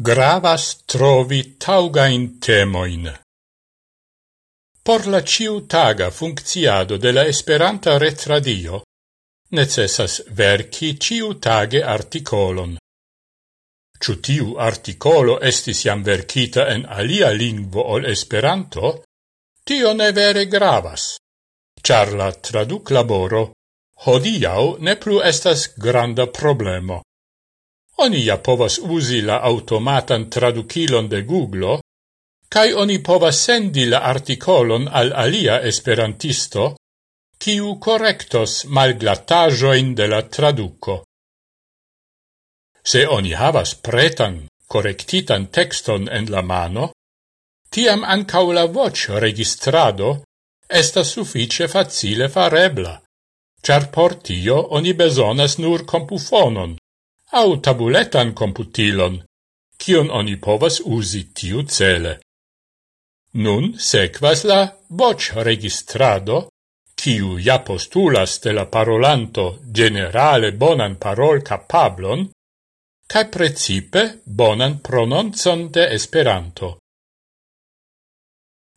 Gravas trovi taugain temoin. Por la ciutaga funcciado de la Esperanta retradio necessas verci ciutage articolon. Ciutiu articolo estis jam vercita en alia lingvo ol Esperanto, tio ne vere gravas, char la traduc laboro hodiau ne plu estas granda problemo. Oni ja povas usi la automatan traducilon de Google, kai oni povas sendi la articolon al alia esperantisto, kiu correctos malglatajoin de la traduco. Se oni havas pretan, correctitan texton en la mano, tiam ancau la voĉo registrado estas suffice facile farebla, char por tio oni besonas nur compufonon, au tabuletan computilon, cion oni povas usi tiu cele. Nun sequas la voc registrado, ciu ja postulas de la parolanto generale bonan parol capablon, cae precipe bonan prononcon de Esperanto.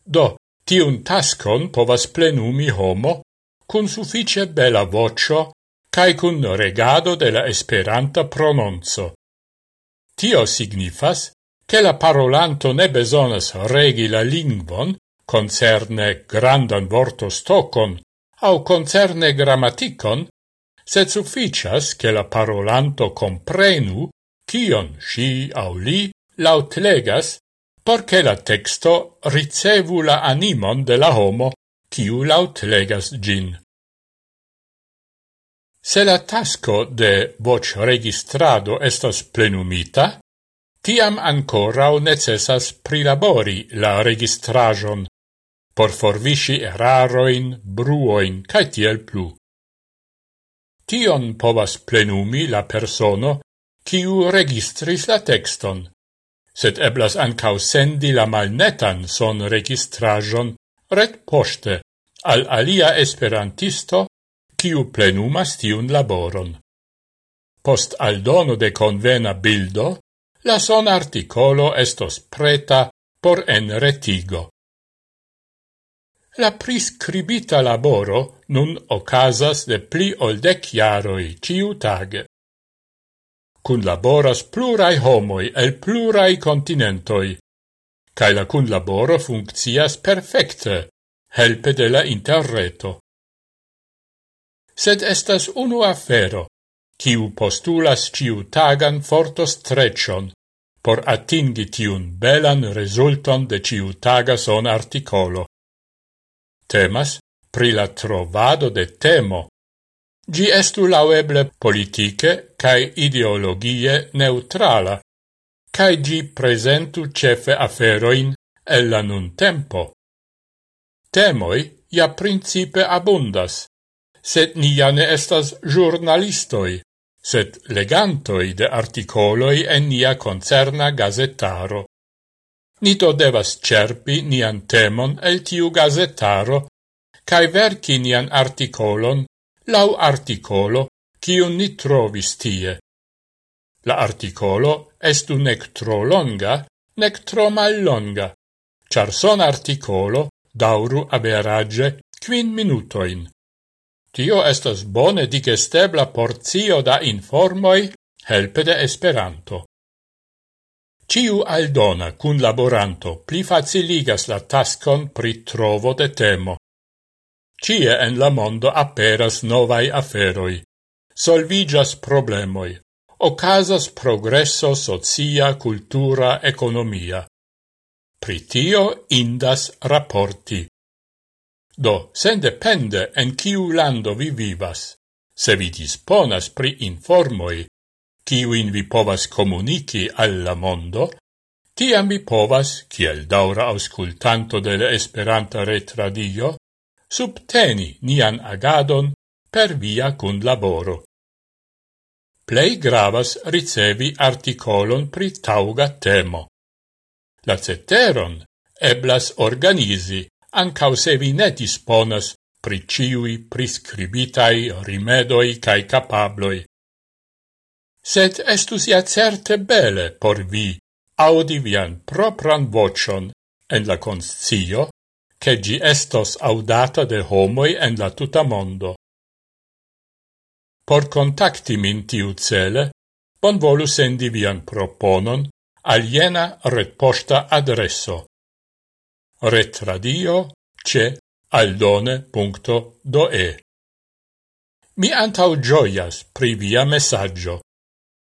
Do, tiun taskon povas plenumi homo cun suffice bela vocio cae cun regado de la esperanta prononzo. Tio signifas che la parolanto ne besonas regi la lingvon concerne grandan vorto stocon au concerne grammaticon, sed sufficias che la parolanto comprenu cion si au li laut legas porce la texto ricevu la animon de la homo ciu laut legas gin. Se la tasco de voc registrado estas plenumita, tiam ancorau necessas prilabori la registrajon por forvisi eraroin, bruoin, cae tiel plu. Tion povas plenumi la persono kiu registris la texton, sed eblas ancau sendi la malnetan son registrajon ret poste al alia esperantisto ciu plenumas tiun laboron. Post aldono de convena bildo, la son articolo estos preta por enretigo. La priscribita laboro nun ocasas de pli ol dec jaroi ciu tage. Cun laboras plurai homoi el plurai continentoi, cae la cun laboro funccias perfecte, helpe de la interreto sed estas unu afero, kiu postulas ciutagan fortostrecion por atingi tiun belan resulton de ciutaga son articolo. Temas pri la trovado de temo. Gi estu laueble politiche cae ideologie neutrala, cae gi presentu cefe aferoin ella nun tempo. Temoi ja principe abundas, sed nia ne estas giornalistoi, sed legantoi de articoloi en nia concerna gazetaro. Nito devas cerpi nian temon el tiu gazetaro, cae verci nian articolon lau articolo cium ni trovis tie. La articolo estu nec tro longa, nec tro mal longa, char son articolo dauru aberage quin minutoin. Tio estas bone digestebla porzio da informoi helpe de Esperanto. Ciu aldona cun laboranto pli faciligas la taskon pri trovo de temo. Cie en la mondo aperas novai aferoi, solvigas problemoi, ocasas progresso socia, cultura, economia. Pri tio indas rapporti. Do, sendepende en kiu lando vi vivas, se vi disponas pri informoi, kiuin vi povas comunici alla mondo, tiam vi povas, kiel daura auscultanto de Esperanta retradio, subteni nian agadon per via cun laboro. Plei gravas ricevi articolon pri tauga temo. La ceteron eblas organizi ancau se vi ne disponas pri ciui prescribitai rimedoi cae capabloi. Sed estus ia certe bele por vi audi vian propran vocion en la conscio, che gi estos audata de homoi en la tuta mondo. Por contacti min tiu cele, bon volu sendi vian proponon al jena retposta adresso retradio ce aldone.doe. Mi antau gioias pri via messaggio.